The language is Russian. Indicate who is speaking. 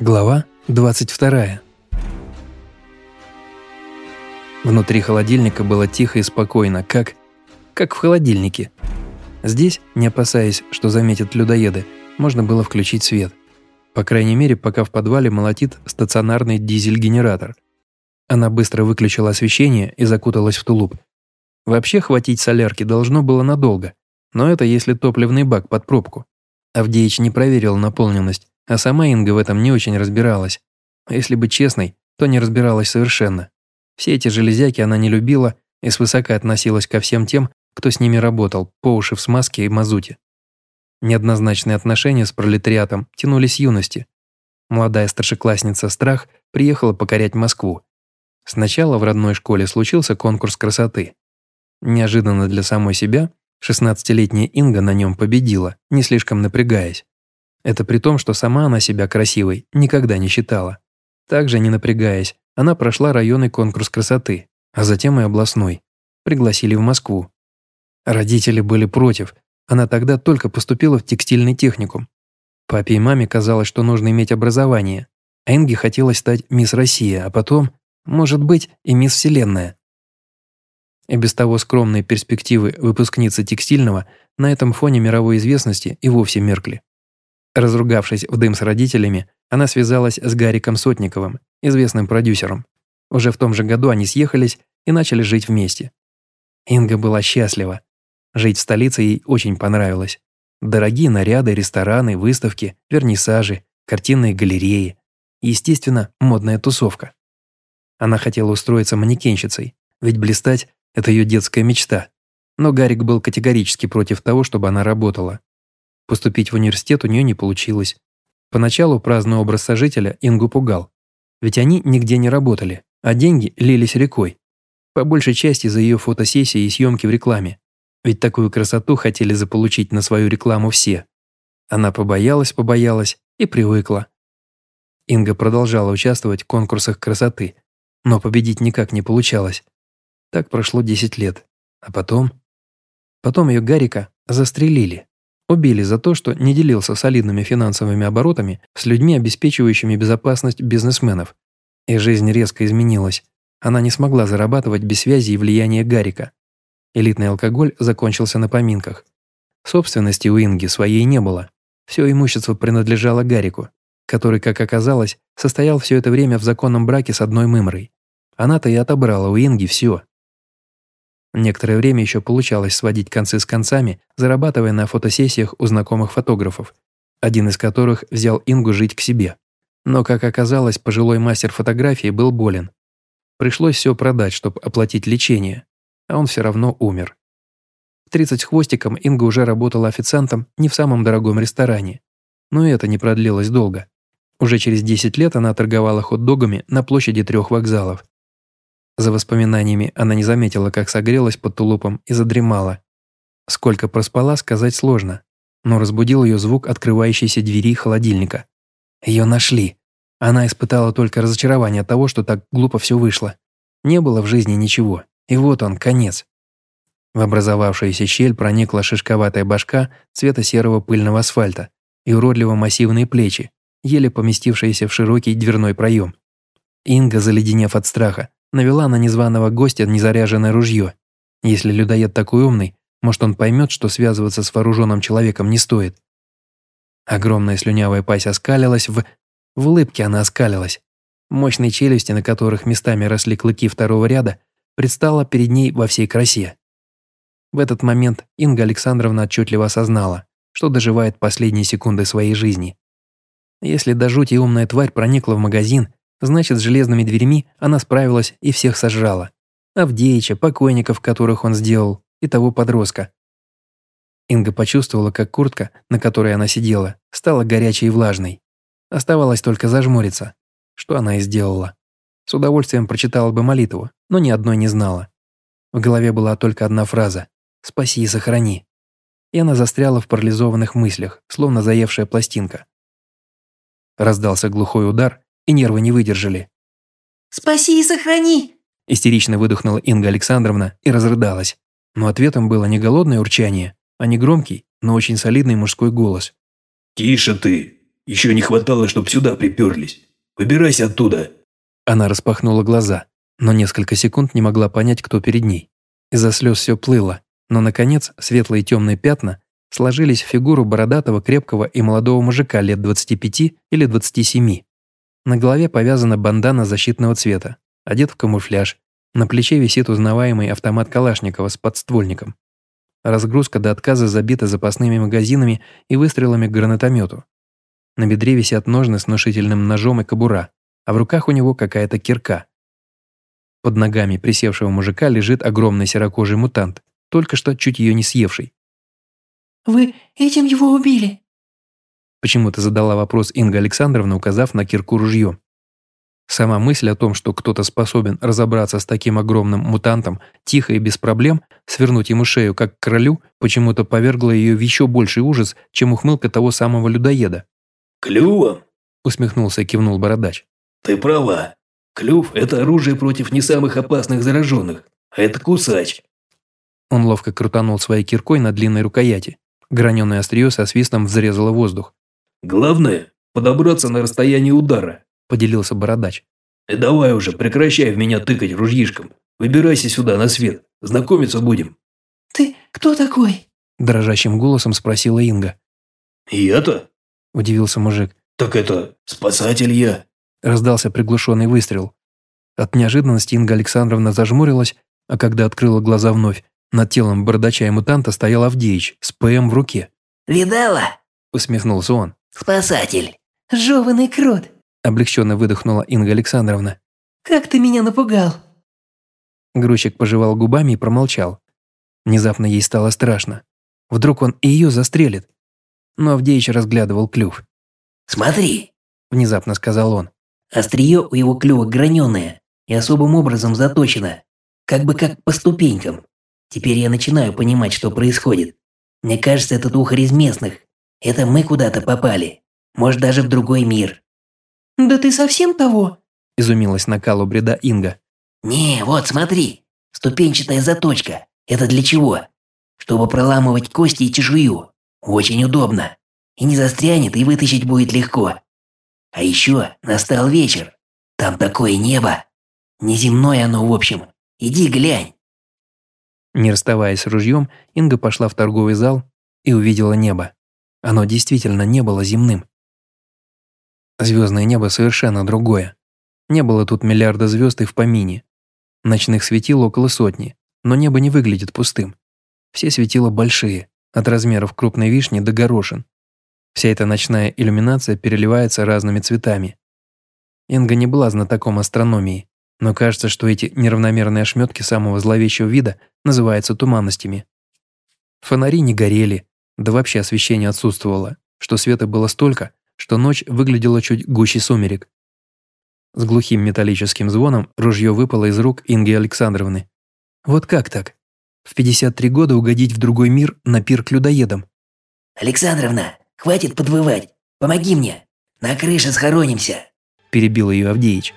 Speaker 1: Глава 22. Внутри холодильника было тихо и спокойно, как... как в холодильнике. Здесь, не опасаясь, что заметят людоеды, можно было включить свет. По крайней мере, пока в подвале молотит стационарный дизель-генератор. Она быстро выключила освещение и закуталась в тулуп. Вообще хватить солярки должно было надолго, но это если топливный бак под пробку. Авдеич не проверил наполненность, а сама Инга в этом не очень разбиралась. Если быть честной, то не разбиралась совершенно. Все эти железяки она не любила и свысока относилась ко всем тем, кто с ними работал, по уши в смазке и мазуте. Неоднозначные отношения с пролетариатом тянулись юности. Молодая старшеклассница Страх приехала покорять Москву. Сначала в родной школе случился конкурс красоты. Неожиданно для самой себя 16-летняя Инга на нем победила, не слишком напрягаясь. Это при том, что сама она себя красивой никогда не считала. Также, не напрягаясь, она прошла районный конкурс красоты, а затем и областной. Пригласили в Москву. Родители были против. Она тогда только поступила в текстильный техникум. Папе и маме казалось, что нужно иметь образование, Инге хотелось стать мисс Россия, а потом, может быть, и мисс Вселенная. И без того скромные перспективы выпускницы текстильного на этом фоне мировой известности и вовсе меркли. Разругавшись в дым с родителями, она связалась с Гариком Сотниковым, известным продюсером. Уже в том же году они съехались и начали жить вместе. Инга была счастлива. Жить в столице ей очень понравилось. Дорогие наряды, рестораны, выставки, вернисажи, картинные галереи. Естественно, модная тусовка. Она хотела устроиться манекенщицей, ведь блистать – это ее детская мечта. Но Гарик был категорически против того, чтобы она работала. Поступить в университет у нее не получилось. Поначалу праздный образ сожителя Ингу пугал. Ведь они нигде не работали, а деньги лились рекой. По большей части за ее фотосессии и съемки в рекламе. Ведь такую красоту хотели заполучить на свою рекламу все. Она побоялась, побоялась и привыкла. Инга продолжала участвовать в конкурсах красоты, но победить никак не получалось. Так прошло 10 лет. А потом... Потом ее Гарика застрелили. Убили за то, что не делился солидными финансовыми оборотами с людьми, обеспечивающими безопасность бизнесменов. И жизнь резко изменилась. Она не смогла зарабатывать без связи и влияния Гарика. Элитный алкоголь закончился на поминках. Собственности у Инги своей не было. Все имущество принадлежало Гарику, который, как оказалось, состоял все это время в законном браке с одной мымрой. Она-то и отобрала у Инги все. Некоторое время еще получалось сводить концы с концами, зарабатывая на фотосессиях у знакомых фотографов, один из которых взял Ингу жить к себе. Но, как оказалось, пожилой мастер фотографии был болен. Пришлось все продать, чтобы оплатить лечение, а он все равно умер. В 30 с хвостиком Инга уже работала официантом не в самом дорогом ресторане. Но это не продлилось долго. Уже через 10 лет она торговала хот-догами на площади трех вокзалов. За воспоминаниями она не заметила, как согрелась под тулупом и задремала. Сколько проспала, сказать сложно, но разбудил ее звук открывающейся двери холодильника. Ее нашли. Она испытала только разочарование от того, что так глупо все вышло. Не было в жизни ничего. И вот он, конец. В образовавшуюся щель проникла шишковатая башка цвета серого пыльного асфальта и уродливо массивные плечи, еле поместившиеся в широкий дверной проем. Инга, заледенев от страха, навела на незваного гостя незаряженное ружье. Если людоед такой умный, может он поймет, что связываться с вооруженным человеком не стоит. Огромная слюнявая пасть оскалилась в... В улыбке она оскалилась. Мощные челюсти, на которых местами росли клыки второго ряда, предстала перед ней во всей красе. В этот момент Инга Александровна отчетливо осознала, что доживает последние секунды своей жизни. Если до жути умная тварь проникла в магазин Значит, с железными дверьми она справилась и всех сожрала. Авдеича, покойников, которых он сделал, и того подростка. Инга почувствовала, как куртка, на которой она сидела, стала горячей и влажной. Оставалось только зажмуриться, что она и сделала. С удовольствием прочитала бы молитву, но ни одной не знала. В голове была только одна фраза «Спаси и сохрани». И она застряла в парализованных мыслях, словно заевшая пластинка. Раздался глухой удар, и нервы не выдержали.
Speaker 2: «Спаси и сохрани!»
Speaker 1: Истерично выдохнула Инга Александровна и разрыдалась. Но ответом было не голодное урчание, а не громкий, но очень солидный мужской голос.
Speaker 3: «Тише ты! Еще не хватало, чтоб сюда приперлись. Выбирайся оттуда!»
Speaker 1: Она распахнула глаза, но несколько секунд не могла понять, кто перед ней. Из-за слез все плыло, но, наконец, светлые темные пятна сложились в фигуру бородатого, крепкого и молодого мужика лет 25 или 27. На голове повязана бандана защитного цвета, одет в камуфляж, на плече висит узнаваемый автомат Калашникова с подствольником. Разгрузка до отказа забита запасными магазинами и выстрелами к гранатомету. На бедре висят ножны с внушительным ножом и кобура, а в руках у него какая-то кирка. Под ногами присевшего мужика лежит огромный серокожий мутант, только что чуть ее не съевший.
Speaker 2: «Вы этим его убили?»
Speaker 1: Почему-то задала вопрос Инга Александровна, указав на кирку ружьем. Сама мысль о том, что кто-то способен разобраться с таким огромным мутантом тихо и без проблем, свернуть ему шею как королю, почему-то повергла ее в еще больший ужас, чем ухмылка того самого людоеда.
Speaker 3: «Клювом?»
Speaker 1: – усмехнулся и кивнул бородач.
Speaker 3: «Ты права. Клюв – это оружие против не самых опасных зараженных, а это кусач».
Speaker 1: Он ловко крутанул своей киркой на длинной рукояти. Граненое острие со свистом взрезало воздух.
Speaker 3: «Главное – подобраться на расстояние удара», –
Speaker 1: поделился бородач.
Speaker 3: «И давай уже, прекращай в меня тыкать ружьишком. Выбирайся сюда на свет, знакомиться будем».
Speaker 2: «Ты кто такой?»
Speaker 1: – дрожащим голосом спросила Инга.
Speaker 3: «Я-то?»
Speaker 1: – удивился мужик.
Speaker 3: «Так это спасатель я».
Speaker 1: Раздался приглушенный выстрел. От неожиданности Инга Александровна зажмурилась, а когда открыла глаза вновь, над телом бардача и мутанта стоял Авдеич с ПМ в руке.
Speaker 2: «Видала?»
Speaker 1: – усмехнулся он.
Speaker 2: «Спасатель. Жеванный крот».
Speaker 1: Облегченно выдохнула Инга Александровна.
Speaker 2: «Как ты меня напугал!»
Speaker 1: Грузчик пожевал губами и промолчал. Внезапно ей стало страшно. Вдруг он и ее застрелит. Но Авдеич разглядывал клюв.
Speaker 2: «Смотри!»
Speaker 1: – внезапно сказал он.
Speaker 2: «Острие у его клюва граненое и особым образом заточено, как бы как по ступенькам. Теперь я начинаю понимать, что происходит. Мне кажется, этот ухарь из местных. Это мы куда-то попали. Может, даже в другой мир». «Да ты совсем того?»
Speaker 1: – изумилась накалу бреда Инга.
Speaker 2: «Не, вот смотри. Ступенчатая заточка. Это для чего? Чтобы проламывать кости и чешую. Очень удобно. И не застрянет, и вытащить будет легко. А еще настал вечер. Там такое небо. Неземное оно, в общем. Иди глянь.
Speaker 1: Не расставаясь с ружьем, Инга пошла в торговый зал и увидела небо. Оно действительно не было земным. Звездное небо совершенно другое. Не было тут миллиарда звезд и в помине. Ночных светил около сотни, но небо не выглядит пустым. Все светила большие, от размеров крупной вишни до горошин. Вся эта ночная иллюминация переливается разными цветами. Инга не была знатоком астрономии, но кажется, что эти неравномерные ошметки самого зловещего вида называются туманностями. Фонари не горели, да вообще освещение отсутствовало, что света было столько, что ночь выглядела чуть гуще сумерек. С глухим металлическим звоном ружье выпало из рук Инги Александровны. Вот как так? В 53 года угодить в другой мир на пир к людоедам.
Speaker 2: «Александровна, хватит подвывать. Помоги мне. На крыше схоронимся», –
Speaker 1: перебил ее Авдеич.